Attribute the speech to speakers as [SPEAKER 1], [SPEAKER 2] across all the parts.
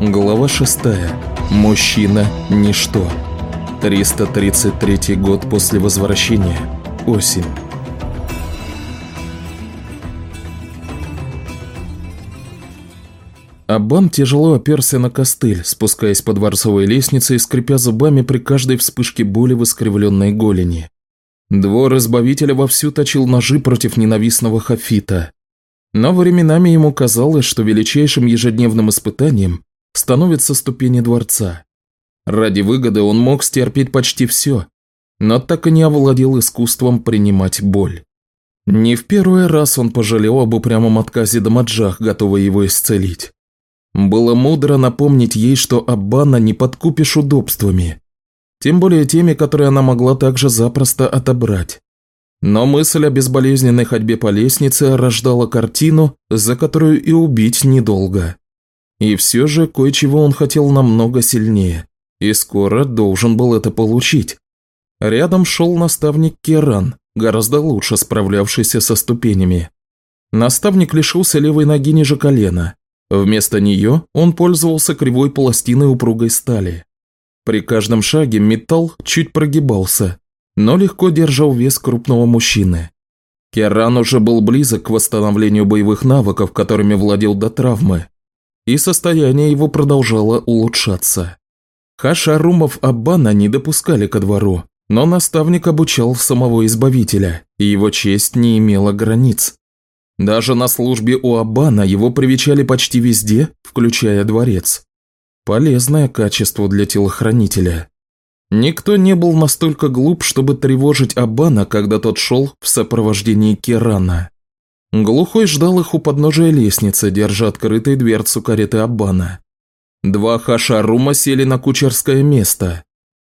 [SPEAKER 1] Глава 6. Мужчина – ничто. 333 год после возвращения. Осень. Аббан тяжело оперся на костыль, спускаясь по дворцовой лестнице и скрипя зубами при каждой вспышке боли в искривленной голени. Двор избавителя вовсю точил ножи против ненавистного Хафита. Но временами ему казалось, что величайшим ежедневным испытанием становится ступени дворца. Ради выгоды он мог стерпеть почти все, но так и не овладел искусством принимать боль. Не в первый раз он пожалел об упрямом отказе Дамаджах, готовый его исцелить. Было мудро напомнить ей, что Аббана не подкупишь удобствами, тем более теми, которые она могла также запросто отобрать. Но мысль о безболезненной ходьбе по лестнице рождала картину, за которую и убить недолго. И все же кое-чего он хотел намного сильнее, и скоро должен был это получить. Рядом шел наставник Керан, гораздо лучше справлявшийся со ступенями. Наставник лишился левой ноги ниже колена, Вместо нее он пользовался кривой пластиной упругой стали. При каждом шаге металл чуть прогибался, но легко держал вес крупного мужчины. Керан уже был близок к восстановлению боевых навыков, которыми владел до травмы, и состояние его продолжало улучшаться. Хашарумов Аббана не допускали ко двору, но наставник обучал самого Избавителя, и его честь не имела границ. Даже на службе у Абана его привечали почти везде, включая дворец. Полезное качество для телохранителя. Никто не был настолько глуп, чтобы тревожить Абана, когда тот шел в сопровождении Керана. Глухой ждал их у подножия лестницы, держа открытой дверцу кареты Абана. Два хашарума сели на кучерское место,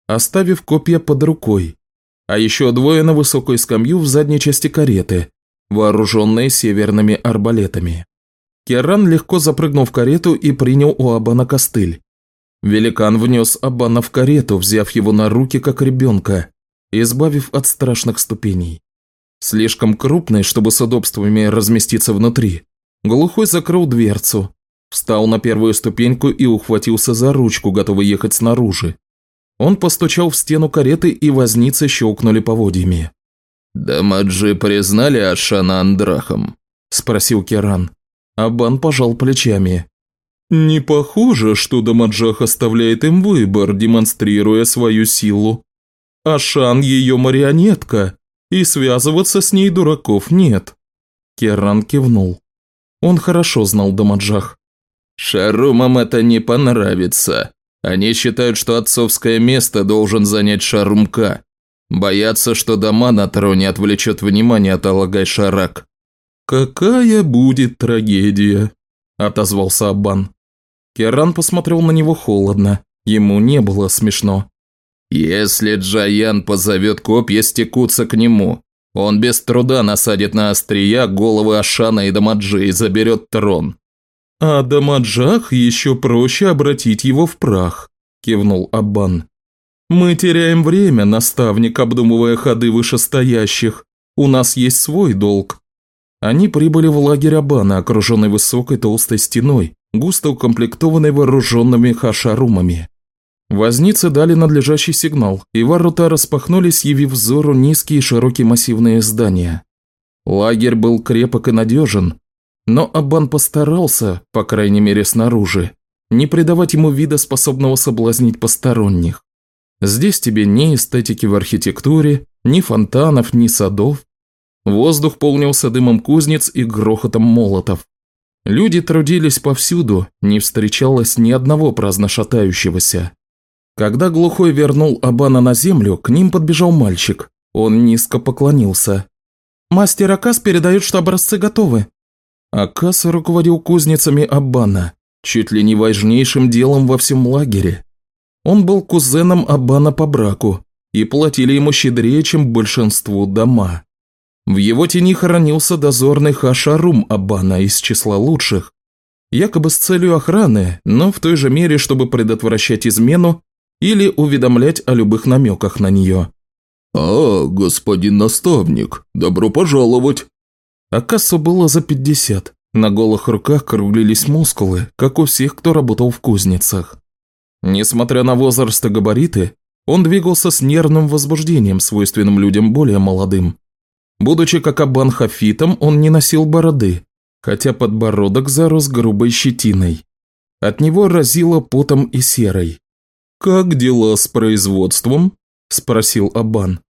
[SPEAKER 1] оставив копья под рукой, а еще двое на высокой скамью в задней части кареты, вооруженные северными арбалетами. Керан легко запрыгнул в карету и принял у Абана костыль. Великан внес Абана в карету, взяв его на руки как ребенка, избавив от страшных ступеней. Слишком крупный, чтобы с удобствами разместиться внутри, глухой закрыл дверцу, встал на первую ступеньку и ухватился за ручку, готовый ехать снаружи. Он постучал в стену кареты, и возницы щелкнули поводьями.
[SPEAKER 2] «Дамаджи признали Ашана Андрахом?»
[SPEAKER 1] – спросил Керан. Абан пожал плечами. «Не похоже, что Дамаджах оставляет им выбор, демонстрируя свою силу. Ашан – ее марионетка, и связываться с ней дураков нет». Керан кивнул. Он хорошо знал Дамаджах.
[SPEAKER 2] «Шарумам это не понравится. Они считают, что отцовское место должен занять Шарумка. Боятся, что дома на троне отвлечет внимание от Алагай-Шарак.
[SPEAKER 1] «Какая будет трагедия?» – отозвался Аббан. Керан посмотрел на него холодно. Ему не было смешно.
[SPEAKER 2] «Если Джаян позовет копья стекутся к нему, он без труда насадит на острия головы Ашана и Дамаджи и заберет трон».
[SPEAKER 1] «А Дамаджах еще проще обратить его в прах», – кивнул Аббан. «Мы теряем время, наставник, обдумывая ходы вышестоящих. У нас есть свой долг». Они прибыли в лагерь Абана, окруженный высокой толстой стеной, густо укомплектованной вооруженными хашарумами. Возницы дали надлежащий сигнал, и ворота распахнулись, явив взору низкие широкие массивные здания. Лагерь был крепок и надежен, но Абан постарался, по крайней мере снаружи, не придавать ему вида, способного соблазнить посторонних. Здесь тебе ни эстетики в архитектуре, ни фонтанов, ни садов. Воздух полнился дымом кузнец и грохотом молотов. Люди трудились повсюду, не встречалось ни одного праздно шатающегося. Когда глухой вернул Абана на землю, к ним подбежал мальчик. Он низко поклонился. «Мастер Акас передает, что образцы готовы». Акас руководил кузницами Абана, чуть ли не важнейшим делом во всем лагере. Он был кузеном Абана по браку, и платили ему щедрее, чем большинству дома. В его тени хоронился дозорный Хашарум Абана из числа лучших, якобы с целью охраны, но в той же мере, чтобы предотвращать измену или уведомлять о любых намеках на нее.
[SPEAKER 3] «А, господин наставник, добро пожаловать!»
[SPEAKER 1] Акассу было за пятьдесят, На голых руках круглились мускулы, как у всех, кто работал в кузницах. Несмотря на возраст и габариты, он двигался с нервным возбуждением, свойственным людям более молодым. Будучи как Абан Хафитом, он не носил бороды, хотя подбородок зарос грубой щетиной. От него разило потом и серой. «Как дела с производством?» – спросил Абан.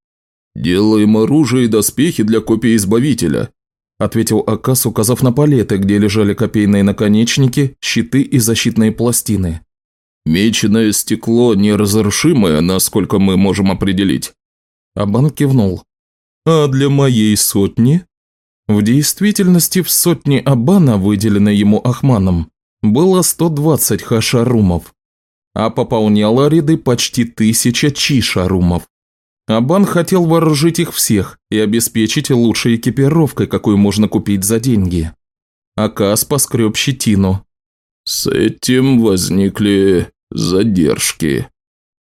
[SPEAKER 2] «Делаем оружие и доспехи для копии Избавителя», –
[SPEAKER 1] ответил Акас, указав на палеты, где лежали копейные наконечники, щиты и защитные пластины.
[SPEAKER 2] «Меченое стекло неразрушимое, насколько мы можем определить».
[SPEAKER 1] Абан кивнул. «А для моей сотни?» В действительности в сотне Абана, выделенной ему Ахманом, было 120 хашарумов, а пополняло ряды почти тысяча чишарумов. Абан хотел вооружить их всех и обеспечить лучшей экипировкой, какую можно купить за деньги. Акас поскреб щетину.
[SPEAKER 2] «С этим возникли задержки».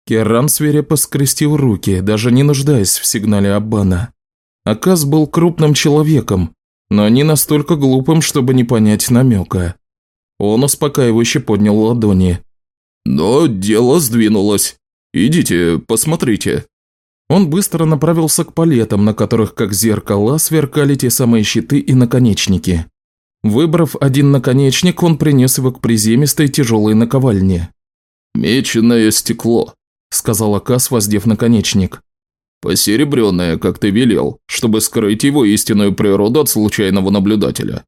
[SPEAKER 1] Керан свирепо скрестил руки, даже не нуждаясь в сигнале Аббана. Акас был крупным человеком, но не настолько глупым, чтобы не понять намека. Он успокаивающе поднял ладони.
[SPEAKER 2] «Но дело сдвинулось. Идите, посмотрите».
[SPEAKER 1] Он быстро направился к палетам, на которых, как зеркала, сверкали те самые щиты и наконечники. Выбрав один наконечник, он принес его к приземистой тяжелой наковальне.
[SPEAKER 2] «Меченое стекло», – сказал Акас, воздев наконечник. «Посеребренное, как ты велел, чтобы скрыть его истинную природу от случайного наблюдателя».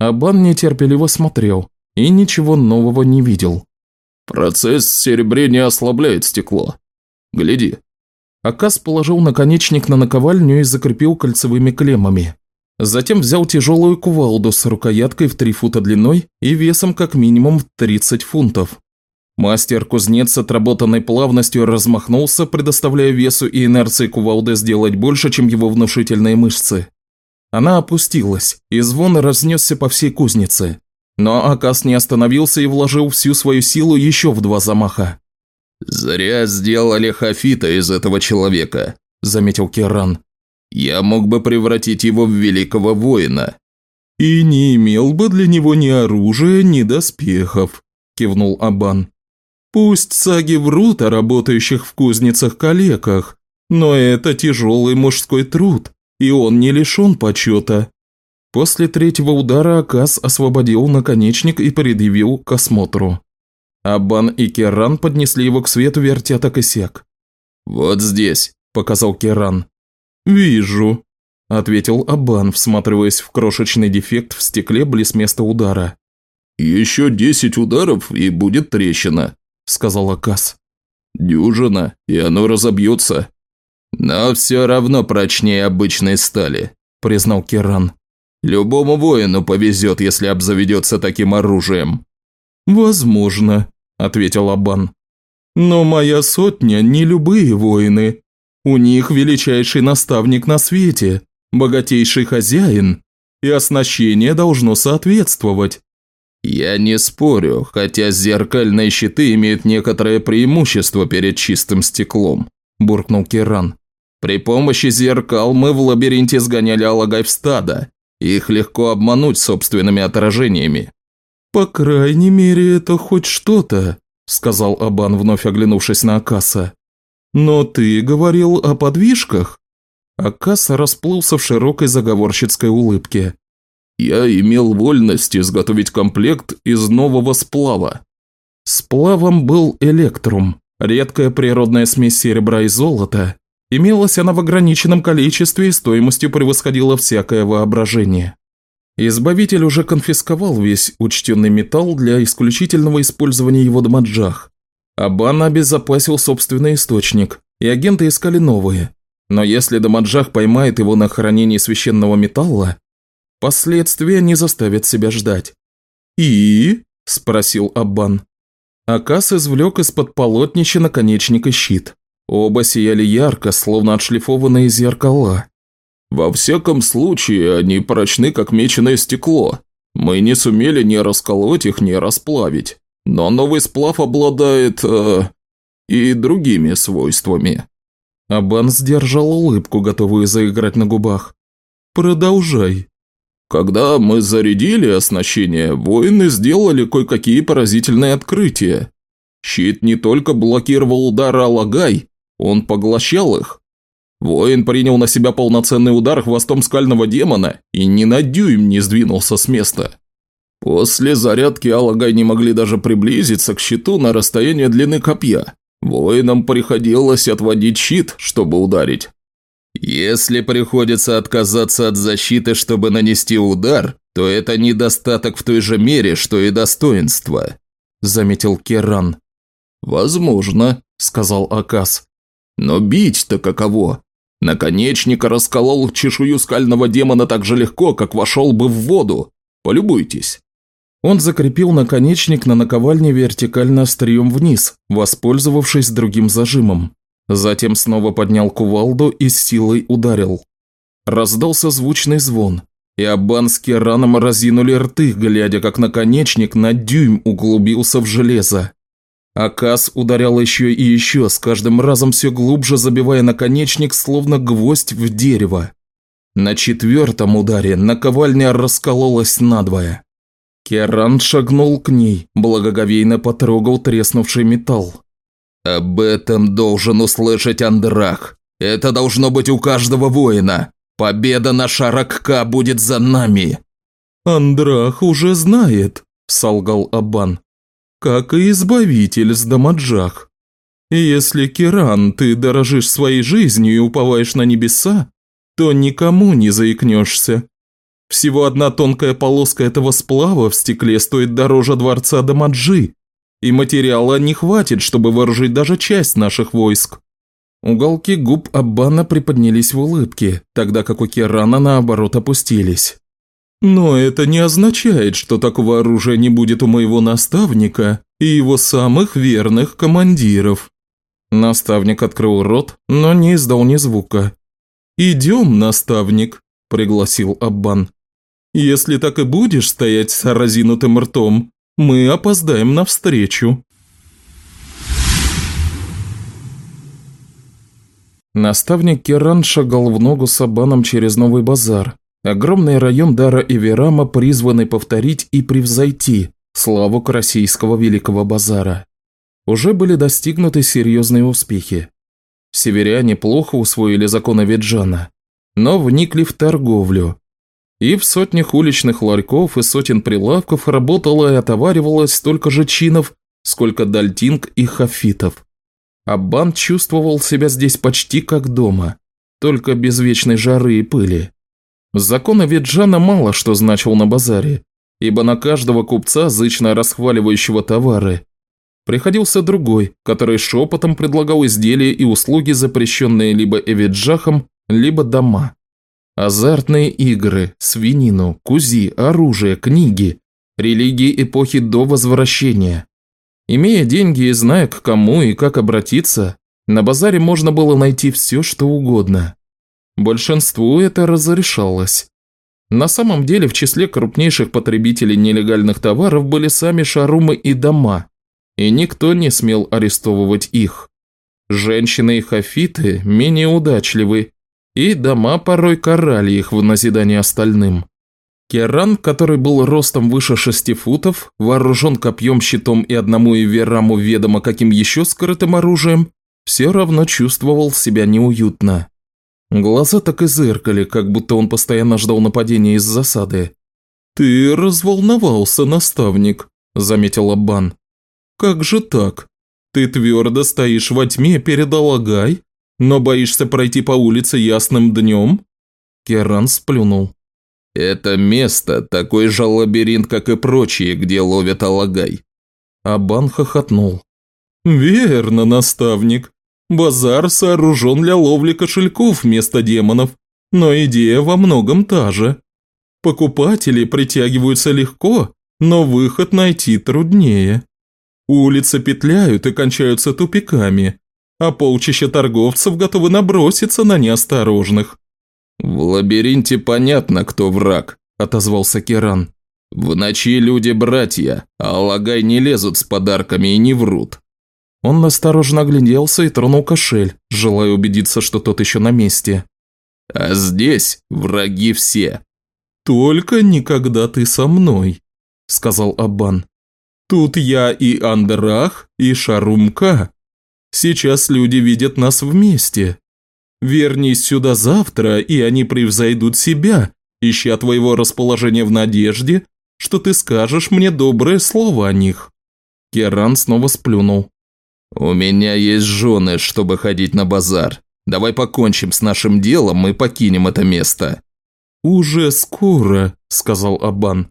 [SPEAKER 1] Абан нетерпеливо смотрел и ничего нового не видел.
[SPEAKER 2] «Процесс серебрения ослабляет стекло. Гляди».
[SPEAKER 1] Акас положил наконечник на наковальню и закрепил кольцевыми клеммами. Затем взял тяжелую кувалду с рукояткой в 3 фута длиной и весом как минимум в 30 фунтов. Мастер-кузнец с отработанной плавностью размахнулся, предоставляя весу и инерции кувалды сделать больше, чем его внушительные мышцы. Она опустилась, и звон разнесся по всей кузнице. Но Акас не остановился и вложил всю свою силу еще в два замаха.
[SPEAKER 2] «Зря сделали Хафита из этого человека», – заметил Керан. «Я мог бы превратить его в великого воина».
[SPEAKER 1] «И не имел бы для него ни оружия, ни доспехов», – кивнул Абан. «Пусть саги врут о работающих в кузницах-калеках, но это тяжелый мужской труд, и он не лишен почета». После третьего удара Акас освободил наконечник и предъявил к осмотру. Абан и Керан поднесли его к свету, вертя так и сяк.
[SPEAKER 2] «Вот здесь», – показал Керан.
[SPEAKER 1] «Вижу», – ответил Абан, всматриваясь в крошечный дефект в стекле близ места удара.
[SPEAKER 2] «Еще десять ударов, и будет трещина», – сказал Акас. «Дюжина, и оно разобьется». «Но все равно прочнее обычной стали», – признал Керан. «Любому воину повезет, если обзаведется таким оружием».
[SPEAKER 1] «Возможно», – ответил Абан. «Но моя сотня не любые воины. У них величайший наставник на свете, богатейший хозяин, и оснащение должно соответствовать».
[SPEAKER 2] «Я не спорю, хотя зеркальные щиты имеют некоторое преимущество перед чистым стеклом», – буркнул Керан. «При помощи зеркал мы в лабиринте сгоняли алагай в стадо. Их легко обмануть собственными отражениями.
[SPEAKER 1] «По крайней мере, это хоть что-то», – сказал Абан, вновь оглянувшись на Акаса. «Но ты говорил о подвижках?» Акаса расплылся в широкой заговорщицкой улыбке.
[SPEAKER 2] «Я имел вольность изготовить комплект из нового сплава».
[SPEAKER 1] Сплавом был электрум, редкая природная смесь серебра и золота. Имелась она в ограниченном количестве и стоимостью превосходила всякое воображение. Избавитель уже конфисковал весь учтенный металл для исключительного использования его в маджах. Абан обезопасил собственный источник, и агенты искали новые. Но если Дамаджах поймает его на хранении священного металла, последствия не заставят себя ждать. «И?» – спросил Аббан. Акас извлек из-под полотнища наконечник и щит. Оба сияли ярко, словно отшлифованные зеркала.
[SPEAKER 2] Во всяком случае, они прочны, как меченое стекло. Мы не сумели ни расколоть их, ни расплавить. Но новый сплав обладает... Э, и другими свойствами».
[SPEAKER 1] Абан сдержал улыбку, готовую заиграть на губах. «Продолжай».
[SPEAKER 2] Когда мы зарядили оснащение, воины сделали кое-какие поразительные открытия. Щит не только блокировал удары Алагай, он поглощал их. Воин принял на себя полноценный удар хвостом скального демона и ни на дюйм не сдвинулся с места. После зарядки Алагай не могли даже приблизиться к щиту на расстояние длины копья. Воинам приходилось отводить щит, чтобы ударить. Если приходится отказаться от защиты, чтобы нанести удар, то это недостаток в той же мере, что и достоинство», – заметил Керан. «Возможно», – сказал Акас. «Но бить-то каково? Наконечник расколол чешую скального демона так же легко, как вошел бы в воду. Полюбуйтесь».
[SPEAKER 1] Он закрепил наконечник на наковальне вертикально острием вниз, воспользовавшись другим зажимом. Затем снова поднял кувалду и с силой ударил. Раздался звучный звон, и Аббан с Кераном разинули рты, глядя, как наконечник на дюйм углубился в железо. Акас ударял еще и еще, с каждым разом все глубже забивая наконечник, словно гвоздь в дерево. На четвертом ударе наковальня раскололась надвое. Керан шагнул к ней, благоговейно потрогал треснувший металл.
[SPEAKER 2] «Об этом должен услышать Андрах. Это должно быть у каждого воина. Победа на Шаракка будет за нами!»
[SPEAKER 1] «Андрах уже знает», – солгал Абан. «Как и Избавитель с Дамаджах. И если, Киран, ты дорожишь своей жизнью и уповаешь на небеса, то никому не заикнешься. Всего одна тонкая полоска этого сплава в стекле стоит дороже дворца Дамаджи, и материала не хватит, чтобы вооружить даже часть наших войск». Уголки губ Аббана приподнялись в улыбке, тогда как у Керана наоборот опустились. «Но это не означает, что такого оружия не будет у моего наставника и его самых верных командиров». Наставник открыл рот, но не издал ни звука. «Идем, наставник», – пригласил Аббан. «Если так и будешь стоять с разинутым ртом, мы опоздаем навстречу». Наставник Керан шагал в ногу с Абаном через Новый базар. Огромный район Дара и Верама, призванный повторить и превзойти славу Российского Великого Базара. Уже были достигнуты серьезные успехи. Северяне плохо усвоили законы Виджана, но вникли в торговлю, и в сотнях уличных ларьков и сотен прилавков работало и отоваривалось столько же чинов, сколько дальтинг и хафитов. Аббан чувствовал себя здесь почти как дома, только без вечной жары и пыли. Закон Виджана мало что значил на базаре, ибо на каждого купца, зычно расхваливающего товары, приходился другой, который шепотом предлагал изделия и услуги, запрещенные либо Эвиджахом, либо дома. Азартные игры, свинину, кузи, оружие, книги, религии эпохи до возвращения. Имея деньги и зная, к кому и как обратиться, на базаре можно было найти все, что угодно. Большинству это разрешалось. На самом деле в числе крупнейших потребителей нелегальных товаров были сами шарумы и дома, и никто не смел арестовывать их. Женщины и хафиты менее удачливы и дома порой карали их в назидание остальным. Керан, который был ростом выше шести футов, вооружен копьем, щитом и одному Ивераму ведомо каким еще скрытым оружием, все равно чувствовал себя неуютно. Глаза так и зыркали, как будто он постоянно ждал нападения из засады. «Ты разволновался, наставник», – заметил Аббан. «Как же так? Ты твердо стоишь во тьме перед Алагай, но боишься пройти по улице ясным днем?» Керан сплюнул.
[SPEAKER 2] «Это место такой же лабиринт, как и прочие, где ловят алагай».
[SPEAKER 1] Абан хохотнул. «Верно, наставник. Базар сооружен для ловли кошельков вместо демонов, но идея во многом та же. Покупатели притягиваются легко, но выход найти труднее. Улицы петляют и кончаются тупиками, а полчища торговцев готовы наброситься на неосторожных».
[SPEAKER 2] «В лабиринте понятно, кто враг», – отозвался Керан. «В ночи люди братья, а Алагай не лезут с подарками и не врут».
[SPEAKER 1] Он осторожно огляделся и тронул кошель, желая убедиться, что тот еще на месте.
[SPEAKER 2] «А здесь враги все».
[SPEAKER 1] «Только никогда ты со мной», – сказал Аббан. «Тут я и Андрах, и Шарумка. Сейчас люди видят нас вместе. Вернись сюда завтра, и они превзойдут себя, ища твоего расположения в надежде, что ты скажешь мне доброе слово о них». Керан снова сплюнул.
[SPEAKER 2] «У меня есть жены, чтобы ходить на базар. Давай покончим с нашим делом и покинем это место».
[SPEAKER 1] «Уже скоро», – сказал Абан.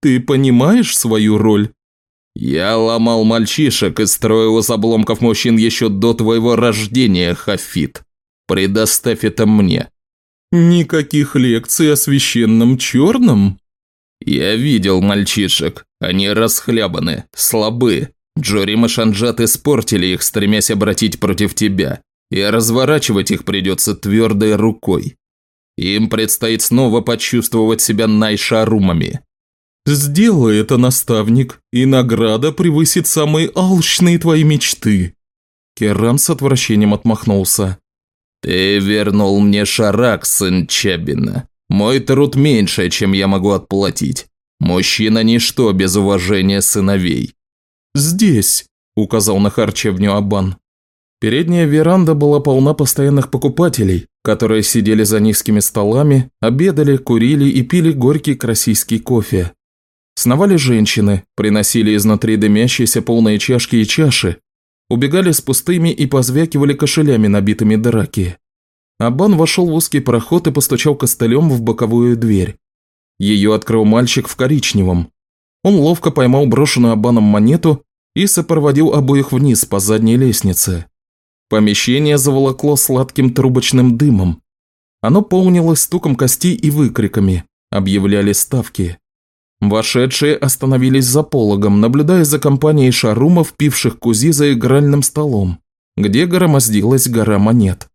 [SPEAKER 1] «Ты понимаешь свою роль?»
[SPEAKER 2] «Я ломал мальчишек и строил из обломков мужчин еще до твоего рождения, Хафит. Предоставь это мне».
[SPEAKER 1] «Никаких лекций о священном черном?»
[SPEAKER 2] «Я видел мальчишек. Они расхлябаны, слабы. Джорим и Шанджат испортили их, стремясь обратить против тебя. И разворачивать их придется твердой рукой. Им предстоит снова почувствовать себя найшарумами.
[SPEAKER 1] «Сделай это, наставник, и награда превысит самые алчные твои мечты». Керан с отвращением отмахнулся.
[SPEAKER 2] «Ты вернул мне шарак, сын Чабина. Мой труд меньше, чем я могу отплатить. Мужчина – ничто без уважения сыновей».
[SPEAKER 1] «Здесь», – указал на харчевню Абан. Передняя веранда была полна постоянных покупателей, которые сидели за низкими столами, обедали, курили и пили горький красийский кофе. Сновали женщины, приносили изнутри дымящиеся полные чашки и чаши, убегали с пустыми и позвякивали кошелями, набитыми драки. Абан вошел в узкий проход и постучал костылем в боковую дверь. Ее открыл мальчик в коричневом. Он ловко поймал брошенную Абаном монету и сопроводил обоих вниз по задней лестнице. Помещение заволокло сладким трубочным дымом. Оно полнилось стуком костей и выкриками, объявляли ставки. Вошедшие остановились за пологом, наблюдая за компанией шарумов, пивших кузи за игральным столом, где громоздилась гора монет.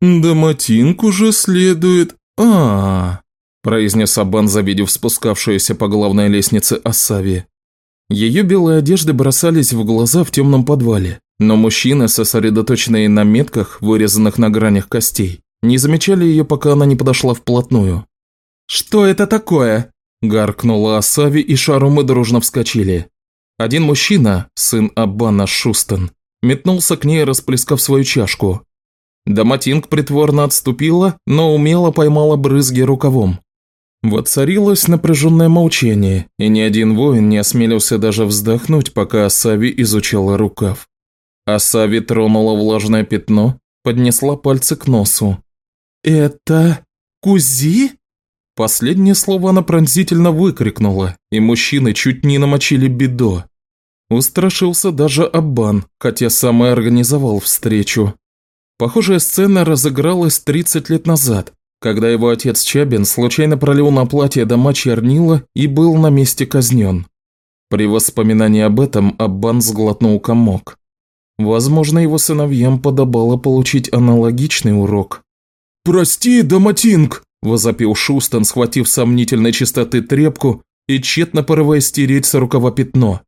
[SPEAKER 1] «Да матинку же следует... а, -а, -а произнес Абан, завидев спускавшуюся по главной лестнице Асави. Ее белые одежды бросались в глаза в темном подвале. Но мужчины, сосредоточенные на метках, вырезанных на гранях костей, не замечали ее, пока она не подошла вплотную. «Что это такое?» – гаркнула Асави, и Шарумы дружно вскочили. Один мужчина, сын Аббана Шустен, метнулся к ней, расплескав свою чашку. Даматинг притворно отступила, но умело поймала брызги рукавом. Воцарилось напряженное молчание, и ни один воин не осмелился даже вздохнуть, пока Асави изучала рукав. Асави тронула влажное пятно, поднесла пальцы к носу. «Это... Кузи?» Последнее слово она пронзительно выкрикнула, и мужчины чуть не намочили бедо. Устрашился даже Аббан, хотя сам и организовал встречу. Похожая сцена разыгралась 30 лет назад, когда его отец Чабин случайно пролил на платье дома чернила и был на месте казнен. При воспоминании об этом Аббан сглотнул комок. Возможно, его сыновьям подобало получить аналогичный урок. «Прости, Доматинг!» – возопил Шустон, схватив сомнительной чистоты трепку и тщетно порываясь стереть с рукава пятно.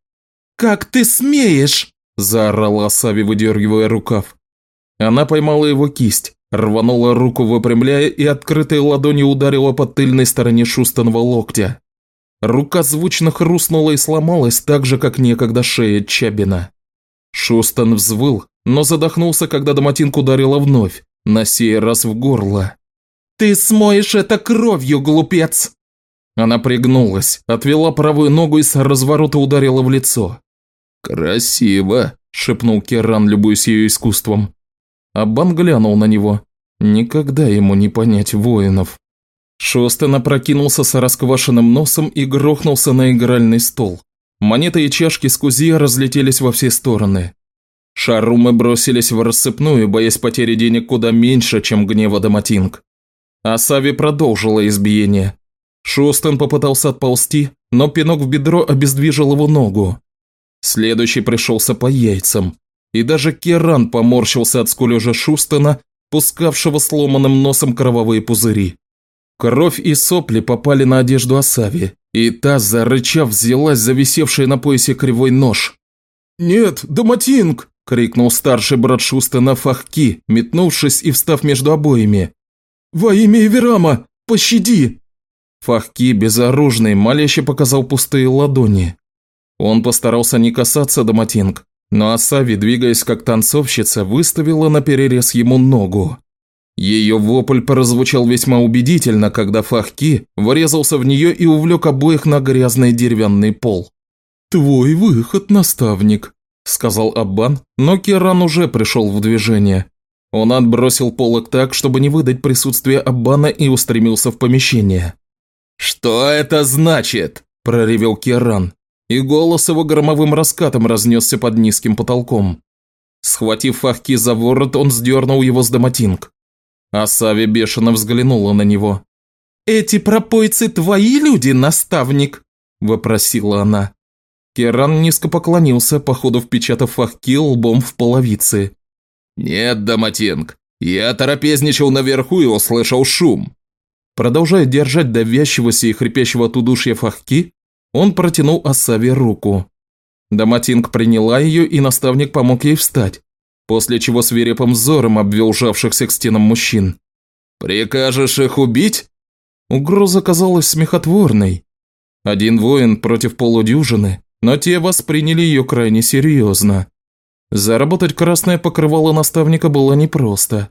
[SPEAKER 1] «Как ты смеешь!» – заорала Асави, выдергивая рукав. Она поймала его кисть, рванула руку, выпрямляя, и открытой ладонью ударила по тыльной стороне Шустонова локтя. Рука звучно хрустнула и сломалась так же, как некогда шея Чабина. Шустон взвыл, но задохнулся, когда Доматинку ударила вновь, на сей раз в горло. «Ты смоешь это кровью, глупец!» Она пригнулась, отвела правую ногу и с разворота ударила в лицо.
[SPEAKER 2] «Красиво!» – шепнул Керан, любуясь ее искусством.
[SPEAKER 1] Аббан глянул на него. Никогда ему не понять воинов. Шостен опрокинулся с расквашенным носом и грохнулся на игральный стол. Монеты и чашки с кузья разлетелись во все стороны. Шарумы бросились в рассыпную, боясь потери денег куда меньше, чем гнева Доматинг. Асави продолжила избиение. Шустен попытался отползти, но пинок в бедро обездвижил его ногу. Следующий пришелся по яйцам. И даже Керан поморщился от скулежа Шустена, пускавшего сломанным носом кровавые пузыри. Кровь и сопли попали на одежду Асави, и та, зарычав, взялась за висевший на поясе кривой нож. «Нет, Доматинг!» – крикнул старший брат Шуста на фахки, метнувшись и встав между обоими. «Во имя Эверама, пощади!» Фахки, безоружный, моляще показал пустые ладони. Он постарался не касаться Даматинг, но Асави, двигаясь как танцовщица, выставила на перерез ему ногу. Ее вопль прозвучал весьма убедительно, когда Фахки врезался в нее и увлек обоих на грязный деревянный пол. «Твой выход, наставник», – сказал Аббан, но Керан уже пришел в движение. Он отбросил полок так, чтобы не выдать присутствие Аббана и устремился в помещение. «Что это значит?» – проревел Керан, и голос его громовым раскатом разнесся под низким потолком. Схватив Фахки за ворот, он сдернул его с домотинг. Асави бешено взглянула на него. «Эти пропойцы твои люди, наставник?» – вопросила она. Керан низко поклонился, походу впечатав Фахки лбом в половице. «Нет, Даматинг, я трапезничал наверху и услышал шум». Продолжая держать давящегося и хрипящего от удушья Фахки, он протянул Асаве руку. Даматинг приняла ее, и наставник помог ей встать, после чего свирепым взором обвел жавшихся к стенам мужчин. «Прикажешь их убить?» Угроза казалась смехотворной. Один воин против полудюжины, но те восприняли ее крайне серьезно. Заработать красное покрывало наставника было непросто.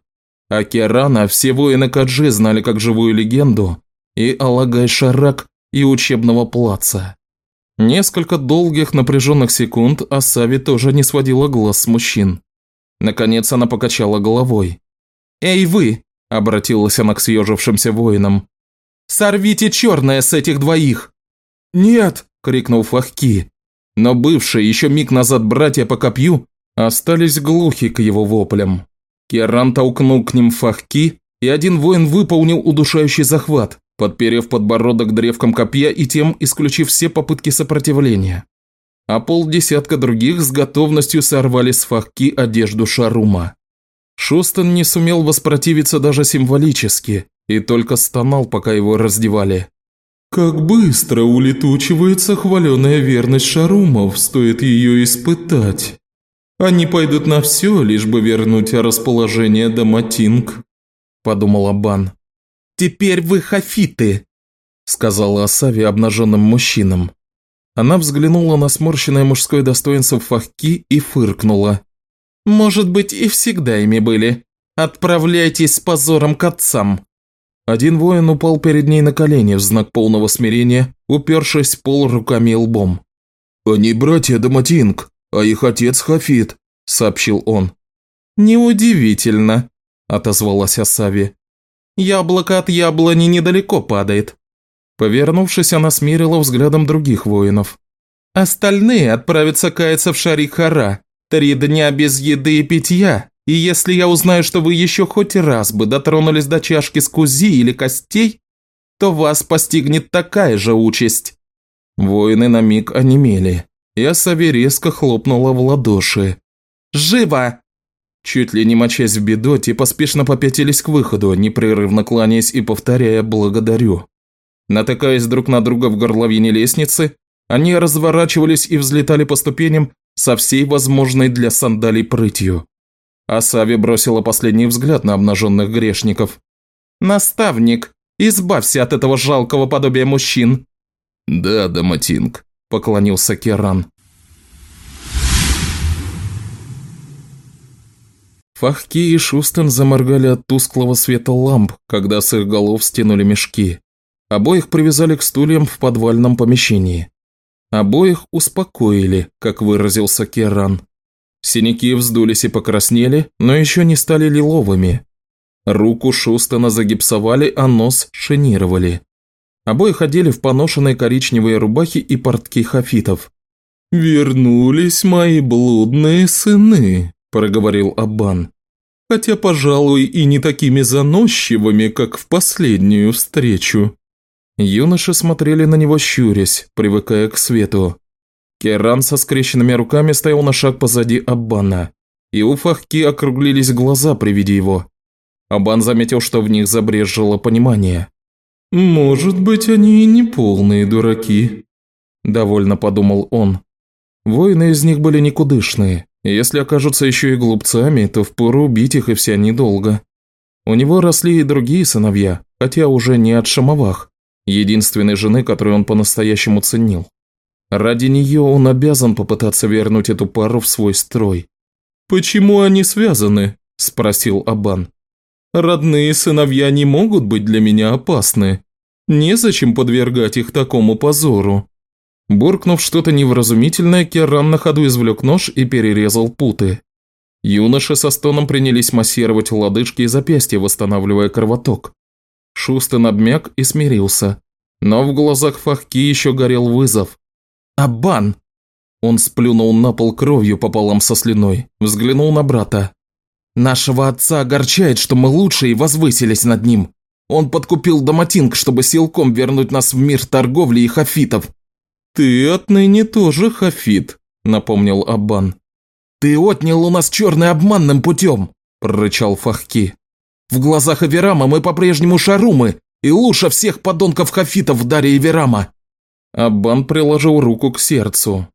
[SPEAKER 1] А Керана все воины Каджи знали как живую легенду, и Алагай Шарак, и учебного плаца. Несколько долгих напряженных секунд Асави тоже не сводила глаз с мужчин. Наконец она покачала головой. «Эй вы!» – обратилась она к съежившимся воинам. «Сорвите черное с этих двоих!» «Нет!» – крикнул Фахки. Но бывшие еще миг назад братья по копью остались глухи к его воплям. Керан толкнул к ним Фахки, и один воин выполнил удушающий захват, подперев подбородок древком копья и тем исключив все попытки сопротивления а полдесятка других с готовностью сорвали с фахки одежду Шарума. Шустон не сумел воспротивиться даже символически и только стонал, пока его раздевали. «Как быстро улетучивается хваленая верность Шарумов, стоит ее испытать. Они пойдут на все, лишь бы вернуть расположение Даматинг», – подумал Абан. «Теперь вы хафиты», – сказала Асави обнаженным мужчинам. Она взглянула на сморщенное мужское достоинство Фахки и фыркнула. «Может быть, и всегда ими были. Отправляйтесь с позором к отцам». Один воин упал перед ней на колени в знак полного смирения, упершись пол руками и лбом. «Они братья Даматинг, а их отец Хафит», – сообщил он. «Неудивительно», – отозвалась Асави. «Яблоко от яблони недалеко падает. Повернувшись, она смирила взглядом других воинов. «Остальные отправятся каяться в Шарихара. Три дня без еды и питья. И если я узнаю, что вы еще хоть раз бы дотронулись до чашки с кузи или костей, то вас постигнет такая же участь». Воины на миг онемели, и Асави резко хлопнула в ладоши. «Живо!» Чуть ли не мочась в бедоте, поспешно попятились к выходу, непрерывно кланяясь и повторяя «благодарю». Натыкаясь друг на друга в горловине лестницы, они разворачивались и взлетали по ступеням со всей возможной для сандалий прытью. Асави бросила последний взгляд на обнаженных грешников. «Наставник, избавься от этого жалкого подобия мужчин!»
[SPEAKER 2] «Да, Даматинг», – поклонился Керан.
[SPEAKER 1] Фахки и Шустен заморгали от тусклого света ламп, когда с их голов стянули мешки. Обоих привязали к стульям в подвальном помещении. Обоих успокоили, как выразился Керан. Синяки вздулись и покраснели, но еще не стали лиловыми. Руку Шустона загипсовали, а нос шинировали. Обоих одели в поношенные коричневые рубахи и портки хафитов. «Вернулись мои блудные сыны», – проговорил Аббан. «Хотя, пожалуй, и не такими заносчивыми, как в последнюю встречу». Юноши смотрели на него щурясь, привыкая к свету. Керан со скрещенными руками стоял на шаг позади Аббана, и у Фахки округлились глаза при виде его. Аббан заметил, что в них забрежило понимание. «Может быть, они и не полные дураки», – довольно подумал он. Воины из них были никудышные, если окажутся еще и глупцами, то впору убить их и все недолго. У него росли и другие сыновья, хотя уже не от шамовах, единственной жены, которую он по-настоящему ценил. Ради нее он обязан попытаться вернуть эту пару в свой строй. «Почему они связаны?» – спросил Абан. «Родные сыновья не могут быть для меня опасны. Незачем подвергать их такому позору». Буркнув что-то невразумительное, Керран на ходу извлек нож и перерезал путы. Юноши со стоном принялись массировать лодыжки и запястья, восстанавливая кровоток. Шустен обмяк и смирился. Но в глазах Фахки еще горел вызов. «Абан!» Он сплюнул на пол кровью пополам со слюной, взглянул на брата. «Нашего отца огорчает, что мы лучше и возвысились над ним. Он подкупил Доматинг, чтобы силком вернуть нас в мир торговли и хафитов». «Ты отныне тоже хафит», – напомнил Абан. «Ты отнял у нас черный обманным путем», – прорычал Фахки. «В глазах Аверама мы по-прежнему шарумы, и лучше всех подонков хафитов в даре Аверама». Аббан приложил руку к сердцу.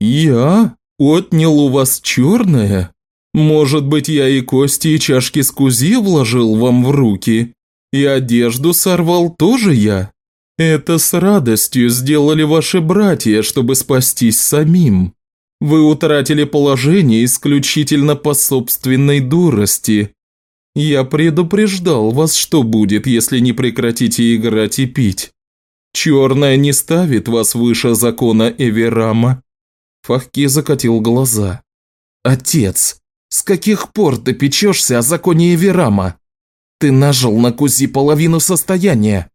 [SPEAKER 1] «Я? Отнял у вас черное? Может быть, я и кости, и чашки с кузи вложил вам в руки? И одежду сорвал тоже я? Это с радостью сделали ваши братья, чтобы спастись самим. Вы утратили положение исключительно по собственной дурости. Я предупреждал вас, что будет, если не прекратите играть и пить. Черная не ставит вас выше закона Эверама». Фахки закатил глаза. «Отец, с каких пор ты печешься о законе Эверама? Ты нажил на Кузи половину состояния».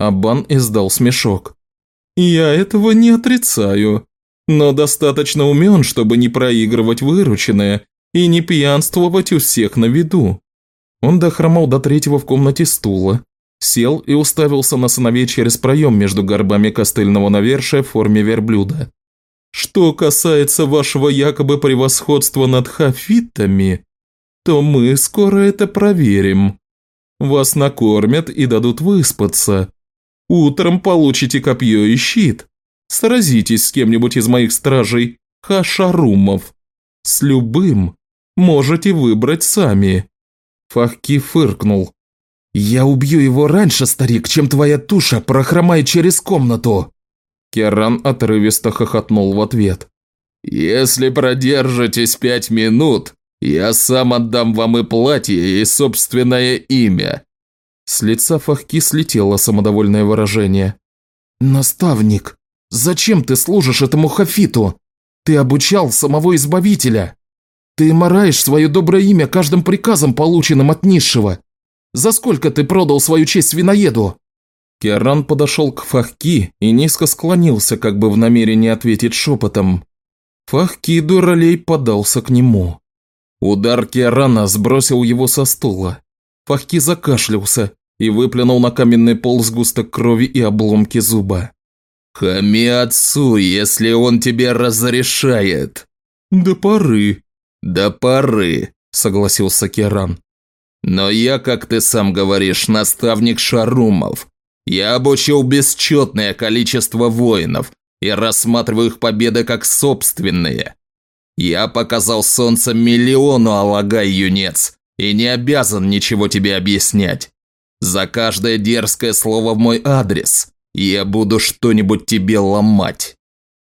[SPEAKER 1] Абан издал смешок. «Я этого не отрицаю, но достаточно умен, чтобы не проигрывать вырученное и не пьянствовать у всех на виду». Он дохромал до третьего в комнате стула, Сел и уставился на сыновей через проем между горбами костыльного навершия в форме верблюда. «Что касается вашего якобы превосходства над хафитами, то мы скоро это проверим. Вас накормят и дадут выспаться. Утром получите копье и щит. Сразитесь с кем-нибудь из моих стражей, хашарумов. С любым можете выбрать сами». Фахки фыркнул. «Я убью его раньше, старик, чем твоя туша прохромает через комнату!» Керан отрывисто хохотнул в ответ. «Если продержитесь пять минут, я сам отдам вам и платье, и собственное имя». С лица Фахки слетело самодовольное выражение. «Наставник, зачем ты служишь этому Хафиту? Ты обучал самого Избавителя. Ты мораешь свое доброе имя каждым приказом, полученным от низшего. За сколько ты продал свою честь свиноеду?» Керран подошел к Фахки и низко склонился, как бы в намерении ответить шепотом. Фахки дуралей подался к нему. Удар Керрана сбросил его со стула. Фахки закашлялся и выплюнул на каменный пол сгусток крови и обломки зуба. «Хами отцу, если он тебе разрешает!» «До поры!» «До поры!» – согласился Керан. Но я, как ты сам говоришь, наставник Шарумов. Я обучил бесчетное количество воинов и рассматриваю их победы как собственные. Я показал солнце миллиону Алагай, юнец, и не обязан ничего тебе объяснять. За каждое дерзкое слово в мой адрес я буду что-нибудь тебе ломать».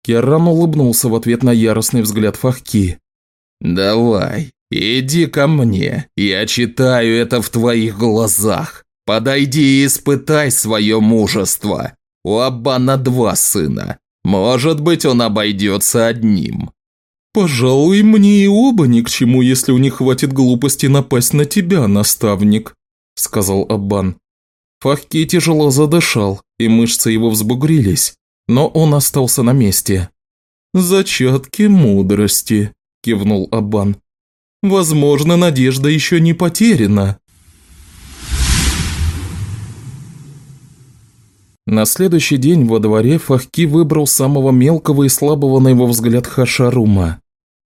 [SPEAKER 1] Керран улыбнулся в ответ на яростный взгляд Фахки. «Давай, «Иди ко мне, я читаю это в твоих глазах. Подойди и испытай свое мужество. У Аббана два сына. Может быть, он обойдется одним». «Пожалуй, мне и оба ни к чему, если у них хватит глупости напасть на тебя, наставник», – сказал Аббан. Фахки тяжело задышал, и мышцы его взбугрились, но он остался на месте. «Зачатки мудрости», – кивнул Аббан. Возможно, надежда еще не потеряна. На следующий день во дворе Фахки выбрал самого мелкого и слабого на его взгляд Хашарума.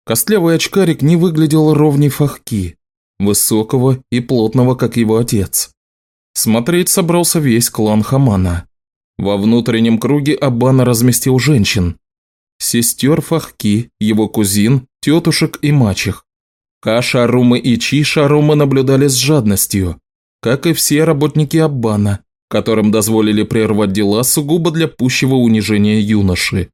[SPEAKER 1] Костлявый очкарик не выглядел ровней Фахки, высокого и плотного, как его отец. Смотреть собрался весь клан Хамана. Во внутреннем круге Абана разместил женщин. Сестер Фахки, его кузин, тетушек и мачех. Каша Румы и Чиша Румы наблюдали с жадностью, как и все работники Аббана, которым дозволили прервать дела сугубо для пущего унижения юноши.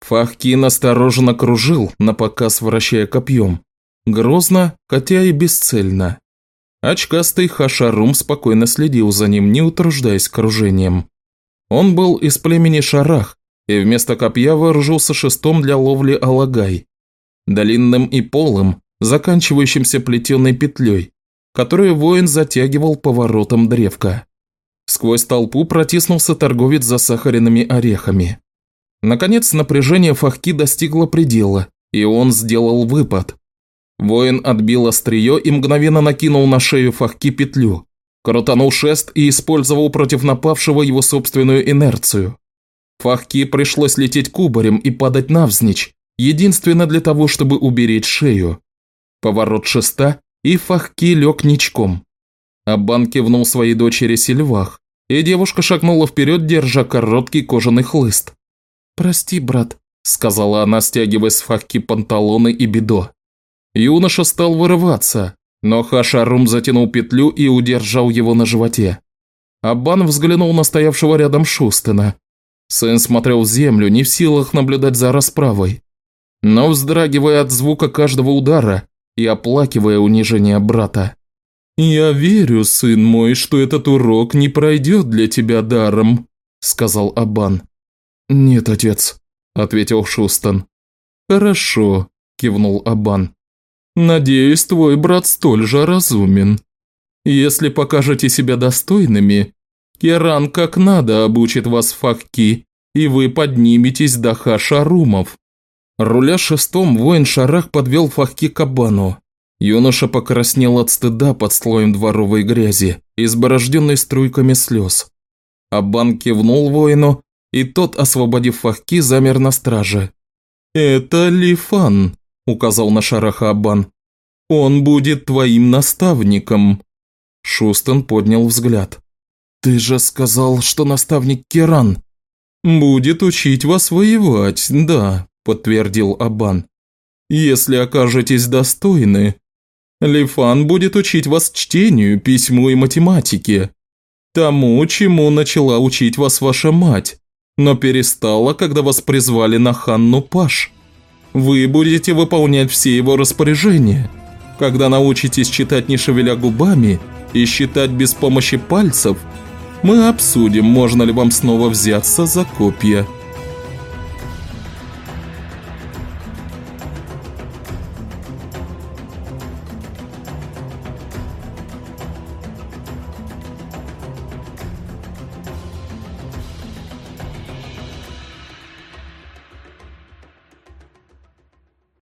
[SPEAKER 1] Фахкин осторожно кружил, на показ вращая копьем. Грозно, хотя и бесцельно. Очкастый Хашарум спокойно следил за ним, не утруждаясь кружением. Он был из племени Шарах, и вместо копья вооружился шестом для ловли алагай. Длинным и полым, заканчивающимся плетеной петлей, которую воин затягивал поворотом древка. Сквозь толпу протиснулся торговец засахаренными орехами. Наконец напряжение Фахки достигло предела, и он сделал выпад. Воин отбил острие и мгновенно накинул на шею Фахки петлю, крутанул шест и использовал против напавшего его собственную инерцию. Фахки пришлось лететь кубарем и падать навзничь, единственно для того, чтобы уберечь шею. Поворот шеста, и Фахки лег ничком. Аббан кивнул своей дочери Сильвах, и девушка шагнула вперед, держа короткий кожаный хлыст. «Прости, брат», – сказала она, стягивая с Фахки панталоны и бедо. Юноша стал вырываться, но Хашарум затянул петлю и удержал его на животе. Аббан взглянул на стоявшего рядом Шустена. Сын смотрел в землю, не в силах наблюдать за расправой, но вздрагивая от звука каждого удара и оплакивая унижение брата. «Я верю, сын мой, что этот урок не пройдет для тебя даром», – сказал Абан. «Нет, отец», – ответил Шустон. «Хорошо», – кивнул Абан. «Надеюсь, твой брат столь же разумен. Если покажете себя достойными, Керан как надо обучит вас факки, и вы подниметесь до хашарумов». Руля шестом, воин Шарах подвел фахки к Абану. Юноша покраснел от стыда под слоем дворовой грязи, изборожденной струйками слез. Абан кивнул воину, и тот, освободив фахки, замер на страже. «Это Лифан», – указал на Шараха Абан. «Он будет твоим наставником». Шустон поднял взгляд. «Ты же сказал, что наставник Керан». «Будет учить вас воевать, да», – подтвердил Абан. «Если окажетесь достойны, Лифан будет учить вас чтению, письму и математике. Тому, чему начала учить вас ваша мать, но перестала, когда вас призвали на Ханну Паш. Вы будете выполнять все его распоряжения. Когда научитесь читать не шевеля губами и считать без помощи пальцев, мы обсудим, можно ли вам снова взяться за копья».